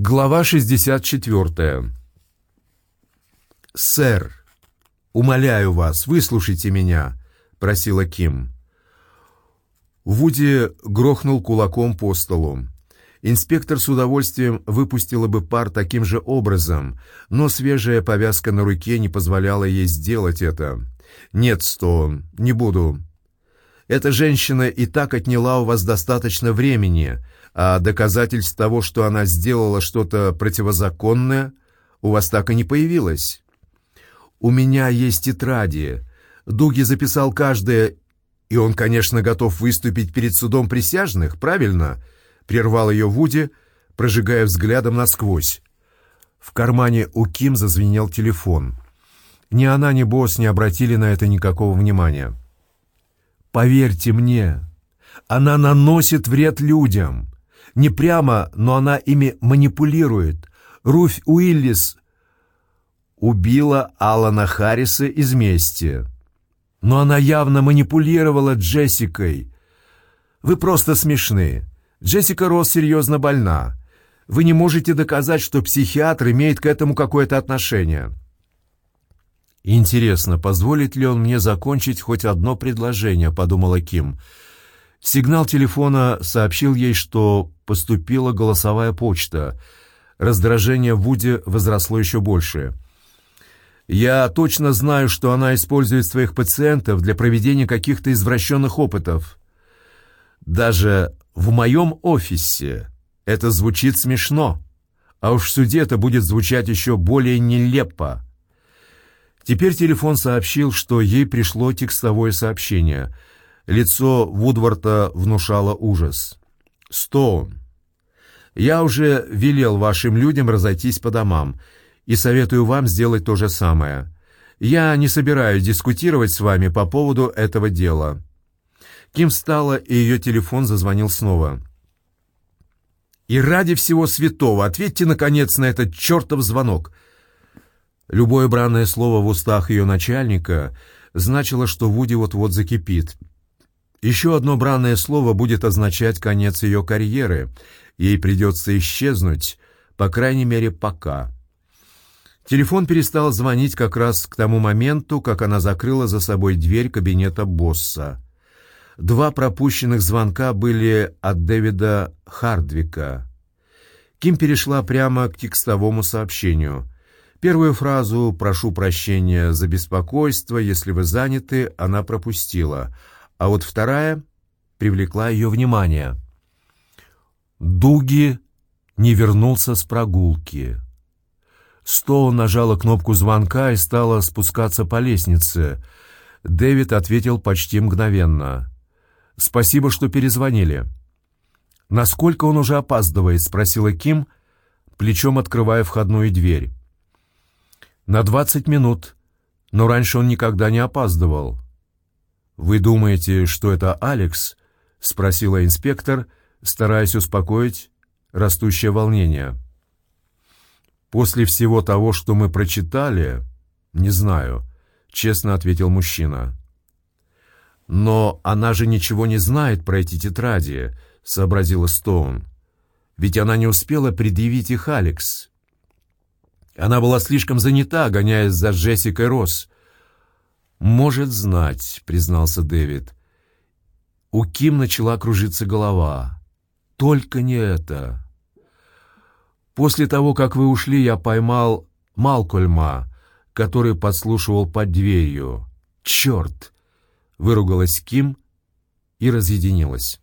Глава 64. «Сэр, умоляю вас, выслушайте меня», — просила Ким. Вуди грохнул кулаком по столу. Инспектор с удовольствием выпустила бы пар таким же образом, но свежая повязка на руке не позволяла ей сделать это. «Нет, Стоун, не буду. Эта женщина и так отняла у вас достаточно времени, а доказательств того, что она сделала что-то противозаконное, у вас так и не появилось. У меня есть тетради. Дуги записал каждое, и он, конечно, готов выступить перед судом присяжных, правильно?» Прервал ее Вуди, прожигая взглядом насквозь. В кармане у Ким зазвенел телефон. Ни она, ни босс не обратили на это никакого внимания. «Поверьте мне, она наносит вред людям. Не прямо, но она ими манипулирует. Руфь Уиллис убила Алана Харриса из мести. Но она явно манипулировала Джессикой. Вы просто смешны. Джессика Росс серьезно больна. Вы не можете доказать, что психиатр имеет к этому какое-то отношение. «Интересно, позволит ли он мне закончить хоть одно предложение?» — подумала Ким. Сигнал телефона сообщил ей, что поступила голосовая почта. Раздражение Вуди возросло еще больше. «Я точно знаю, что она использует своих пациентов для проведения каких-то извращенных опытов. Даже в моем офисе это звучит смешно, а уж в суде это будет звучать еще более нелепо». Теперь телефон сообщил, что ей пришло текстовое сообщение — Лицо Вудворта внушало ужас. «Стоун, я уже велел вашим людям разойтись по домам и советую вам сделать то же самое. Я не собираюсь дискутировать с вами по поводу этого дела». Ким встала, и ее телефон зазвонил снова. «И ради всего святого ответьте, наконец, на этот чертов звонок!» Любое бранное слово в устах ее начальника значило, что Вуди вот-вот закипит — еще одно бранное слово будет означать конец ее карьеры. Ей придется исчезнуть, по крайней мере, пока. Телефон перестал звонить как раз к тому моменту, как она закрыла за собой дверь кабинета босса. Два пропущенных звонка были от Дэвида Хардвика. Ким перешла прямо к текстовому сообщению. Первую фразу «Прошу прощения за беспокойство, если вы заняты» она пропустила — а вот вторая привлекла ее внимание. Дуги не вернулся с прогулки. Стоун нажала кнопку звонка и стала спускаться по лестнице. Дэвид ответил почти мгновенно. «Спасибо, что перезвонили». «Насколько он уже опаздывает?» — спросила Ким, плечом открывая входную дверь. «На двадцать минут, но раньше он никогда не опаздывал». «Вы думаете, что это Алекс?» — спросила инспектор, стараясь успокоить растущее волнение. «После всего того, что мы прочитали, не знаю», — честно ответил мужчина. «Но она же ничего не знает про эти тетради», — сообразила Стоун. «Ведь она не успела предъявить их Алекс. Она была слишком занята, гоняясь за Джессикой Росс. «Может знать», — признался Дэвид. У Ким начала кружиться голова. «Только не это». «После того, как вы ушли, я поймал Малкольма, который подслушивал под дверью. Черт!» — выругалась Ким и разъединилась.